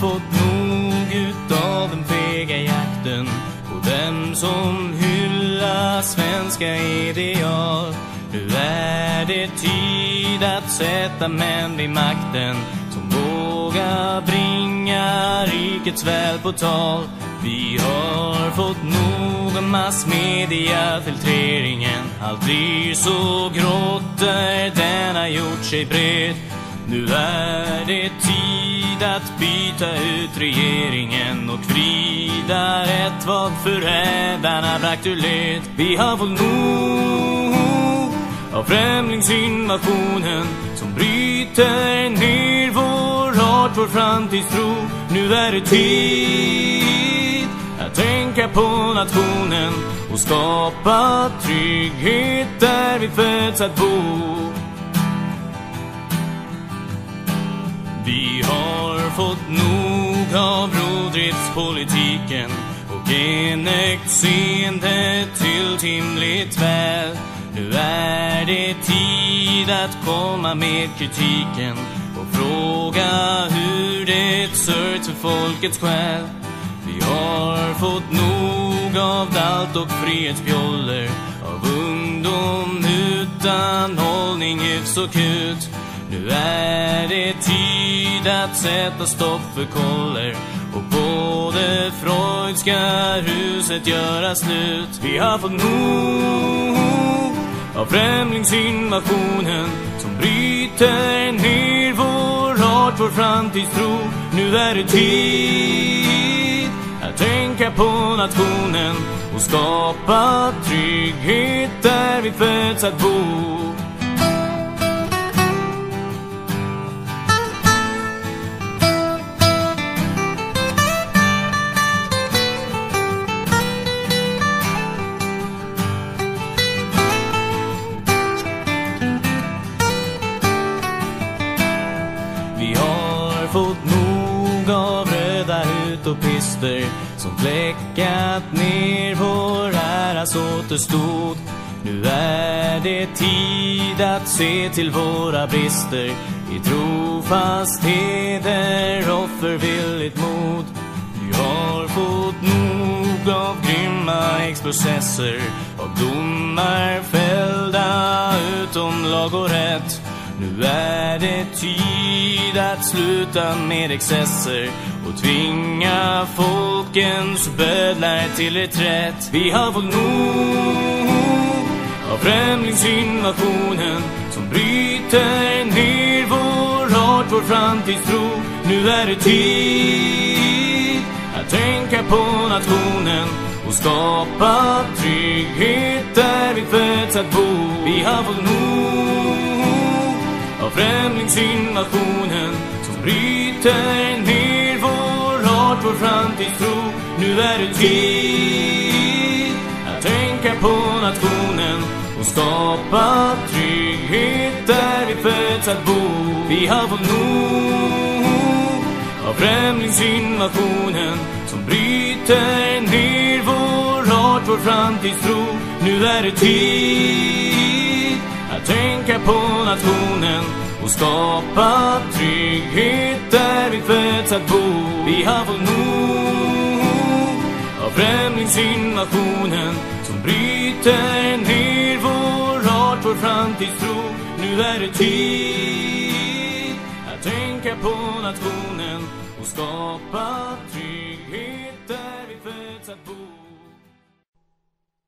fått nog utav den fega jakten på dem som hyllar svenska ideal. Nu är det tid att sätta män vid makten som vågar bringa rikets väl på tal. Vi har fått nog av massmediafiltreringen. Allt blir så grått där den har gjort sig bred. Nu är det tid att byta ut regeringen och vrida rätt vad förrädarna bragt ur led. Vi har fått nog av främlingsinvasionen som bryter ner vår art, vår framtidstro. Nu är det tid att tänka på nationen och skapa trygghet där vi föds att bo. Vi har fått nog av rovdriftspolitiken och enögt seende till timligt väl. Nu är det tid att komma med kritiken och fråga hur det sörjt för folkets själ. Vi har fått nog av dalt och frihetsbjoller av ungdom utan hållning, hyfs och kut. Nu är det tid att sätta stopp för koller och på det Freudska huset göra slut. Vi har fått nog av främlingsinvasionen som bryter ner vår art, vår framtidstro. Nu är det tid att tänka på nationen och skapa trygghet där vi föds att bo. Vi har fått nog av röda utopister som fläckat ner vår äras återstod. Nu är det tid att se till våra brister i trofast heder, förvilligt mod. Vi har fått nog av grymma exprocesser, av domar fällda utom lag och rätt. Nu är det tid att sluta med excesser och tvinga folkens bödlar till reträtt. Vi har fått nog av främlingsinvasionen som bryter ner vår art, vår framtidstro. Nu är det tid att tänka på nationen och skapa trygghet där vi föds att bo. Vi har fått nog främlingsinvasionen som bryter ner vår art, vår framtidstro. Nu är det tid att tänka på nationen och skapa trygghet där vi föds att bo. Vi har fått nog av främlingsinvasionen som bryter ner vår art, vår framtidstro. Nu är det tid att tänka på nationen och skapa trygghet där vi föds att bo. Vi har fått nog av främlingsinvasionen som bryter ner vår art, vår framtidstro. Nu är det tid att tänka på nationen och skapa trygghet där vi föds att bo.